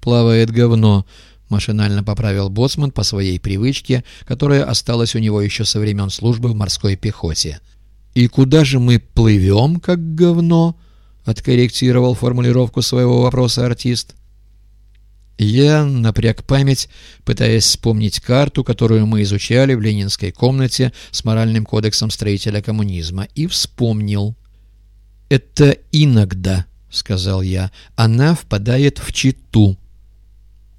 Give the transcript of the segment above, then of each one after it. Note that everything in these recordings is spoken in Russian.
«Плавает говно», — машинально поправил боцман по своей привычке, которая осталась у него еще со времен службы в морской пехоте. «И куда же мы плывем, как говно?» — откорректировал формулировку своего вопроса артист. Я напряг память, пытаясь вспомнить карту, которую мы изучали в ленинской комнате с моральным кодексом строителя коммунизма, и вспомнил. «Это иногда», — сказал я, — «она впадает в Читу».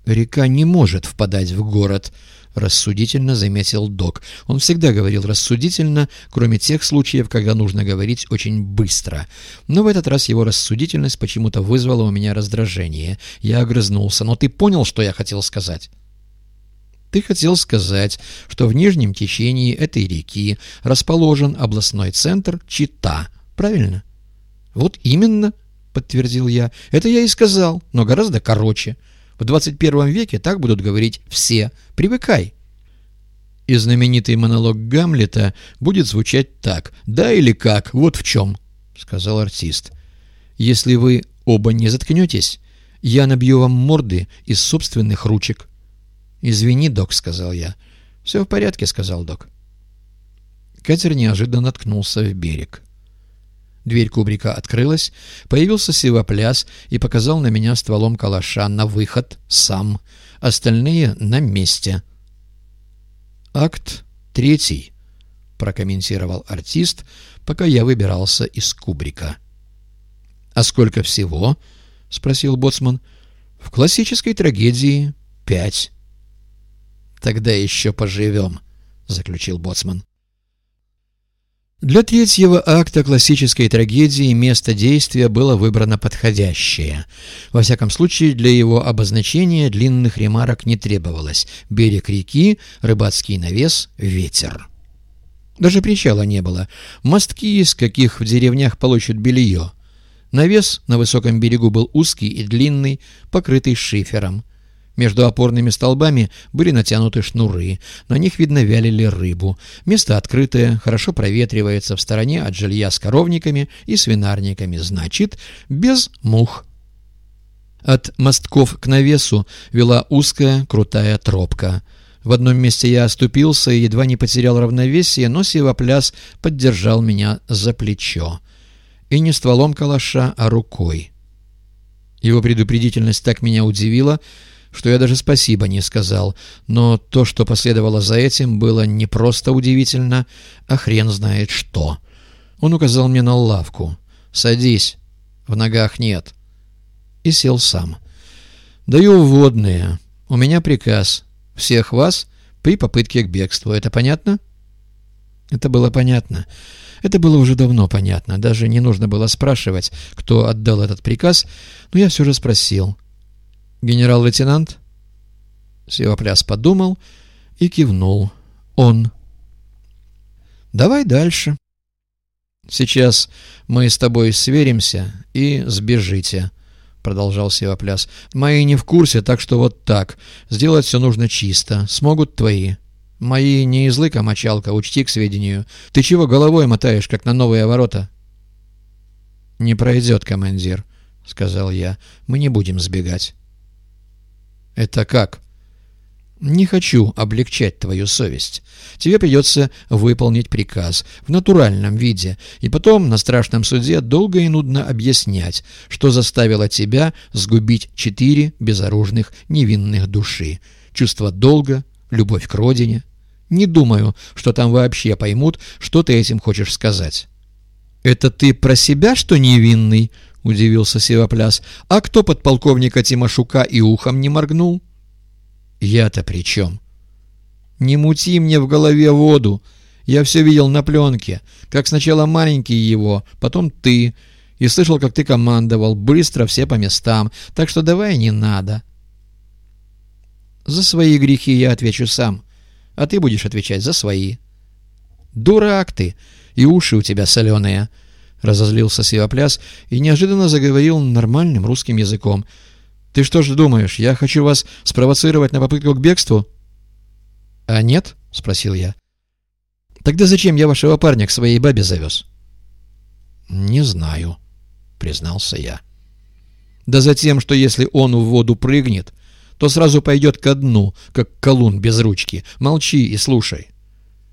«Река не может впадать в город», — рассудительно заметил док. Он всегда говорил рассудительно, кроме тех случаев, когда нужно говорить очень быстро. Но в этот раз его рассудительность почему-то вызвала у меня раздражение. Я огрызнулся. «Но ты понял, что я хотел сказать?» Ты хотел сказать, что в нижнем течении этой реки расположен областной центр Чита, правильно? Вот именно, подтвердил я. Это я и сказал, но гораздо короче. В 21 веке так будут говорить все. Привыкай. И знаменитый монолог Гамлета будет звучать так. «Да или как? Вот в чем», — сказал артист. «Если вы оба не заткнетесь, я набью вам морды из собственных ручек». «Извини, док», — сказал я. «Все в порядке», — сказал док. Катер неожиданно наткнулся в берег. Дверь кубрика открылась, появился сивопляс и показал на меня стволом калаша на выход сам, остальные на месте. «Акт третий», — прокомментировал артист, пока я выбирался из кубрика. «А сколько всего?» — спросил боцман. «В классической трагедии пять». «Тогда еще поживем», — заключил боцман. Для третьего акта классической трагедии место действия было выбрано подходящее. Во всяком случае, для его обозначения длинных ремарок не требовалось. Берег реки, рыбацкий навес, ветер. Даже причала не было. Мостки, из каких в деревнях получат белье. Навес на высоком берегу был узкий и длинный, покрытый шифером. Между опорными столбами были натянуты шнуры, на них, видно, вялили рыбу. Место открытое, хорошо проветривается в стороне от жилья с коровниками и свинарниками, значит, без мух. От мостков к навесу вела узкая крутая тропка. В одном месте я оступился и едва не потерял равновесие, но сивопляс поддержал меня за плечо. И не стволом калаша, а рукой. Его предупредительность так меня удивила, что я даже спасибо не сказал, но то, что последовало за этим, было не просто удивительно, а хрен знает что. Он указал мне на лавку. «Садись, в ногах нет». И сел сам. «Даю вводные. У меня приказ. Всех вас при попытке к бегству. Это понятно?» Это было понятно. Это было уже давно понятно. Даже не нужно было спрашивать, кто отдал этот приказ, но я все же спросил. «Генерал-лейтенант?» Севопляс подумал и кивнул. «Он». «Давай дальше». «Сейчас мы с тобой сверимся и сбежите», — продолжал Севопляс. «Мои не в курсе, так что вот так. Сделать все нужно чисто. Смогут твои». «Мои не из лыка, мочалка, учти к сведению. Ты чего головой мотаешь, как на новые ворота?» «Не пройдет, командир», — сказал я. «Мы не будем сбегать». «Это как?» «Не хочу облегчать твою совесть. Тебе придется выполнить приказ в натуральном виде, и потом на страшном суде долго и нудно объяснять, что заставило тебя сгубить четыре безоружных невинных души. Чувство долга, любовь к родине. Не думаю, что там вообще поймут, что ты этим хочешь сказать». «Это ты про себя, что невинный?» — удивился Севопляс. «А кто подполковника Тимошука и ухом не моргнул?» «Я-то при чем?» «Не мути мне в голове воду. Я все видел на пленке, как сначала маленький его, потом ты, и слышал, как ты командовал, быстро все по местам, так что давай не надо». «За свои грехи я отвечу сам, а ты будешь отвечать за свои». «Дурак ты, и уши у тебя соленые». Разозлился Сивопляс и неожиданно заговорил нормальным русским языком. «Ты что же думаешь, я хочу вас спровоцировать на попытку к бегству?» «А нет?» — спросил я. «Тогда зачем я вашего парня к своей бабе завез?» «Не знаю», — признался я. Да за тем, что если он в воду прыгнет, то сразу пойдет ко дну, как колун без ручки. Молчи и слушай.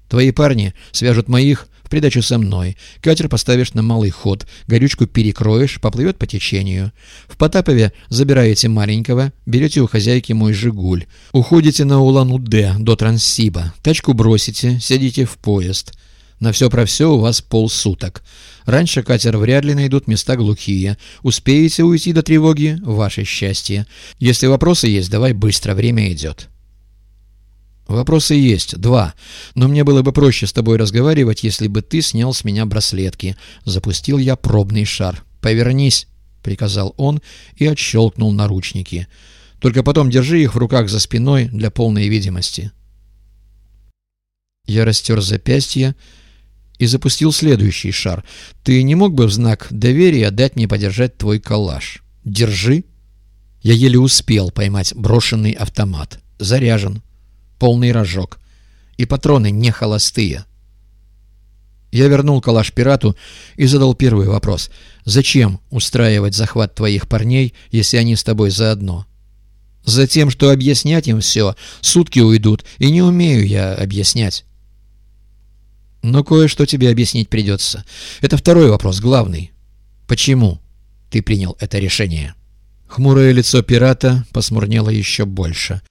Твои парни свяжут моих придачу со мной. Катер поставишь на малый ход, горючку перекроешь, поплывет по течению. В Потапове забираете маленького, берете у хозяйки мой «Жигуль». Уходите на Улан-Удэ до Транссиба. Тачку бросите, сядете в поезд. На все про все у вас полсуток. Раньше катер вряд ли найдут места глухие. Успеете уйти до тревоги – ваше счастье. Если вопросы есть, давай быстро, время идет. Вопросы есть, два. Но мне было бы проще с тобой разговаривать, если бы ты снял с меня браслетки. Запустил я пробный шар. Повернись, приказал он и отщелкнул наручники. Только потом держи их в руках за спиной для полной видимости. Я растер запястье и запустил следующий шар. Ты не мог бы в знак доверия дать мне подержать твой калаш? Держи. Я еле успел поймать брошенный автомат. Заряжен. Полный рожок. И патроны не холостые. Я вернул калаш пирату и задал первый вопрос. «Зачем устраивать захват твоих парней, если они с тобой заодно?» «Затем, что объяснять им все, сутки уйдут, и не умею я объяснять». Но кое-что тебе объяснить придется. Это второй вопрос, главный. Почему ты принял это решение?» Хмурое лицо пирата посмурнело еще больше –